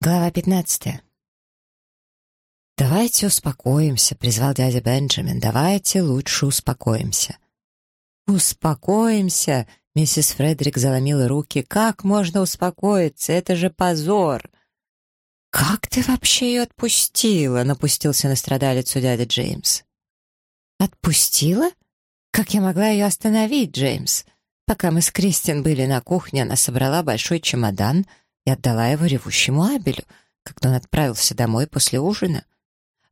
Глава пятнадцатая. «Давайте успокоимся», — призвал дядя Бенджамин. «Давайте лучше успокоимся». «Успокоимся», — миссис Фредерик заломила руки. «Как можно успокоиться? Это же позор!» «Как ты вообще ее отпустила?» — напустился на страдалицу дядя Джеймс. «Отпустила? Как я могла ее остановить, Джеймс? Пока мы с Кристин были на кухне, она собрала большой чемодан — и отдала его ревущему Абелю, когда он отправился домой после ужина.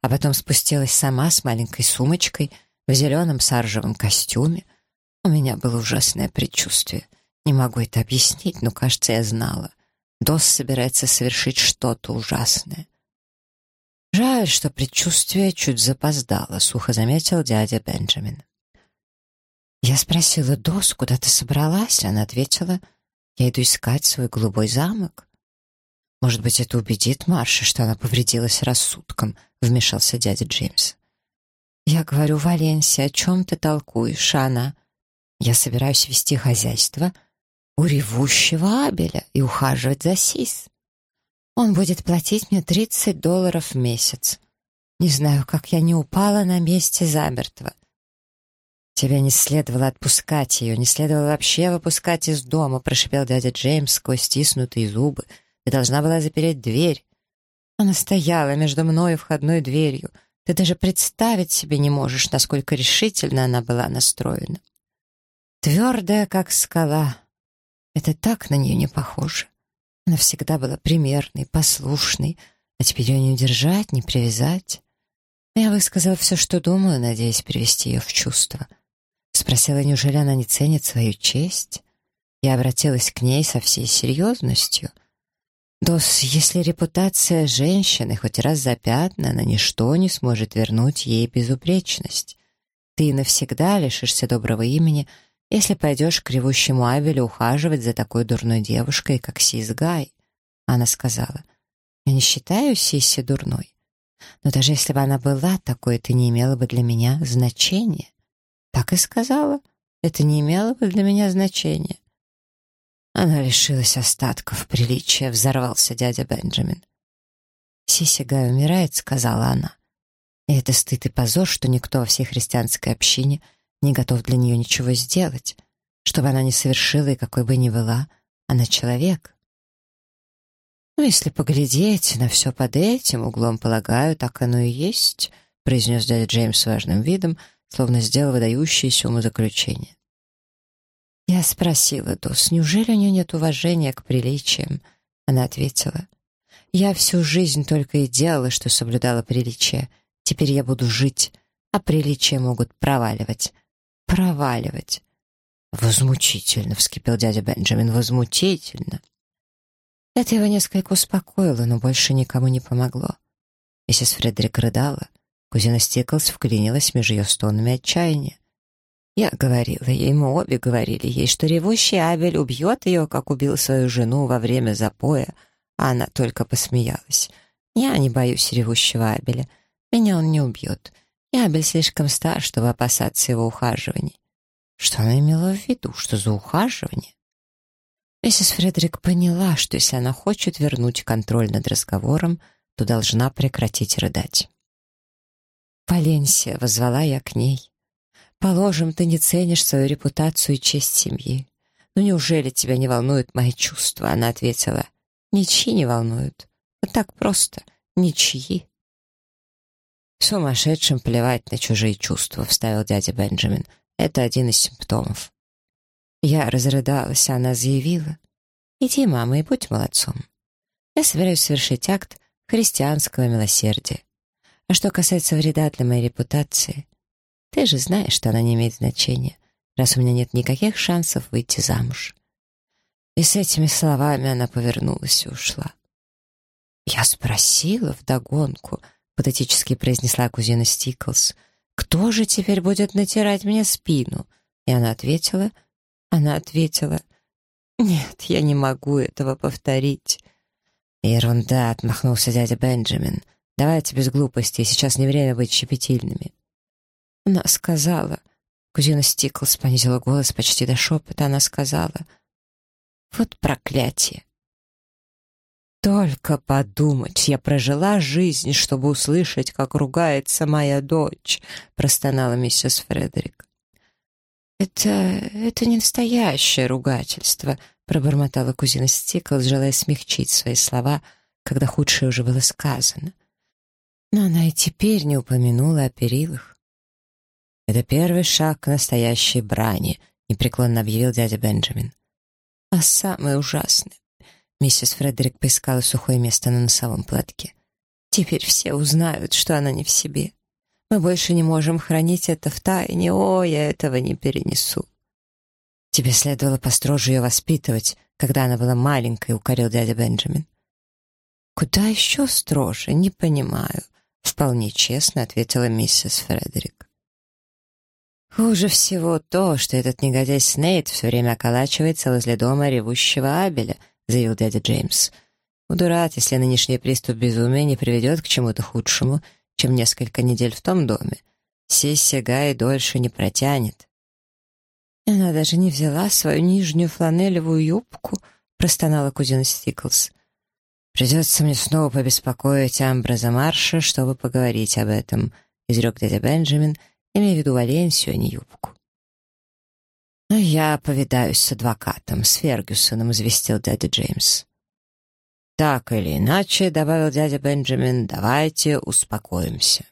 А потом спустилась сама с маленькой сумочкой в зеленом саржевом костюме. У меня было ужасное предчувствие. Не могу это объяснить, но, кажется, я знала. Дос собирается совершить что-то ужасное. «Жаль, что предчувствие чуть запоздало», — сухо заметил дядя Бенджамин. Я спросила Дос, куда ты собралась? Она ответила, я иду искать свой голубой замок. «Может быть, это убедит Марша, что она повредилась рассудком», — вмешался дядя Джеймс. «Я говорю, Валенсия, о чем ты толкуешь, Анна? Я собираюсь вести хозяйство у ревущего Абеля и ухаживать за Сис. Он будет платить мне 30 долларов в месяц. Не знаю, как я не упала на месте замертво. Тебе не следовало отпускать ее, не следовало вообще выпускать из дома», — прошипел дядя Джеймс сквозь стиснутые зубы — ты должна была запереть дверь. Она стояла между мной и входной дверью. Ты даже представить себе не можешь, насколько решительно она была настроена. Твердая, как скала. Это так на нее не похоже. Она всегда была примерной, послушной, а теперь ее не удержать, не привязать. Я высказала все, что думаю, надеясь привести ее в чувство. Спросила, неужели она не ценит свою честь? Я обратилась к ней со всей серьезностью — Дос, если репутация женщины хоть раз запятнана, ничто не сможет вернуть ей безупречность. Ты навсегда лишишься доброго имени, если пойдешь к ревущему Абелю ухаживать за такой дурной девушкой, как Сис Гай. Она сказала, я не считаю Сиси дурной. Но даже если бы она была такой, это не имело бы для меня значения. Так и сказала, это не имело бы для меня значения. Она лишилась остатков приличия, взорвался дядя Бенджамин. «Сиси Гай умирает», — сказала она. «И это стыд и позор, что никто во всей христианской общине не готов для нее ничего сделать, чтобы она не совершила и какой бы ни была, она человек». «Ну, если поглядеть на все под этим углом, полагаю, так оно и есть», — произнес дядя Джеймс важным видом, словно сделал выдающееся умозаключение. Я спросила Дос, неужели у нее нет уважения к приличиям? Она ответила, я всю жизнь только и делала, что соблюдала приличия. Теперь я буду жить, а приличия могут проваливать. Проваливать. «Возмутительно!» — вскипел дядя Бенджамин. «Возмутительно!» Это его несколько успокоило, но больше никому не помогло. Миссис Фредерик рыдала. Кузина Стиклс вклинилась между ее стонами отчаяния. Я говорила ей, мы обе говорили ей, что ревущий Абель убьет ее, как убил свою жену во время запоя, а она только посмеялась. Я не боюсь ревущего Абеля. Меня он не убьет. И Абель слишком стар, чтобы опасаться его ухаживаний. Что она имела в виду? Что за ухаживание? Миссис Фредерик поняла, что если она хочет вернуть контроль над разговором, то должна прекратить рыдать. «Валенсия», — возвала я к ней. Положим, ты не ценишь свою репутацию и честь семьи. Но неужели тебя не волнуют мои чувства? Она ответила. Ничьи не волнуют. Вот так просто. Ничьи. «Сумасшедшим плевать на чужие чувства», — вставил дядя Бенджамин. «Это один из симптомов». Я разрыдалась, она заявила. «Иди, мама, и будь молодцом. Я собираюсь совершить акт христианского милосердия. А что касается вреда для моей репутации, ты же знаешь, что она не имеет значения, раз у меня нет никаких шансов выйти замуж. И с этими словами она повернулась и ушла. «Я спросила вдогонку», — патетически произнесла кузина Стиклс, «кто же теперь будет натирать мне спину?» И она ответила, она ответила, «Нет, я не могу этого повторить». «Ерунда», — отмахнулся дядя Бенджамин. «Давайте без глупостей, сейчас не время быть щепетильными». Она сказала... Кузина Стиклс понизила голос почти до шепота. Она сказала... Вот проклятие. Только подумать, я прожила жизнь, чтобы услышать, как ругается моя дочь, простонала миссис Фредерик. Это... это не настоящее ругательство, пробормотала кузина Стиклс, желая смягчить свои слова, когда худшее уже было сказано. Но она и теперь не упомянула о перилах. «Это первый шаг к настоящей брани», — непреклонно объявил дядя Бенджамин. «А самое ужасное...» Миссис Фредерик поискала сухое место на носовом платке. «Теперь все узнают, что она не в себе. Мы больше не можем хранить это в тайне. О, я этого не перенесу». «Тебе следовало построже ее воспитывать, когда она была маленькой», — укорил дядя Бенджамин. «Куда еще строже? Не понимаю», — вполне честно ответила миссис Фредерик. Хуже всего то, что этот негодяй Снейд все время околачивается возле дома ревущего Абеля, заявил дядя Джеймс. Удурат, если нынешний приступ безумия не приведет к чему-то худшему, чем несколько недель в том доме. Сессия Гай дольше не протянет. Она даже не взяла свою нижнюю фланелевую юбку, простонала кузина Стиклс. «Придется мне снова побеспокоить Амбраза Марша, чтобы поговорить об этом», — изрек дядя Бенджамин, имея в виду Валенсию, а не юбку. «Но я повидаюсь с адвокатом, с Фергюсоном», — известил дядя Джеймс. «Так или иначе», — добавил дядя Бенджамин, — «давайте успокоимся».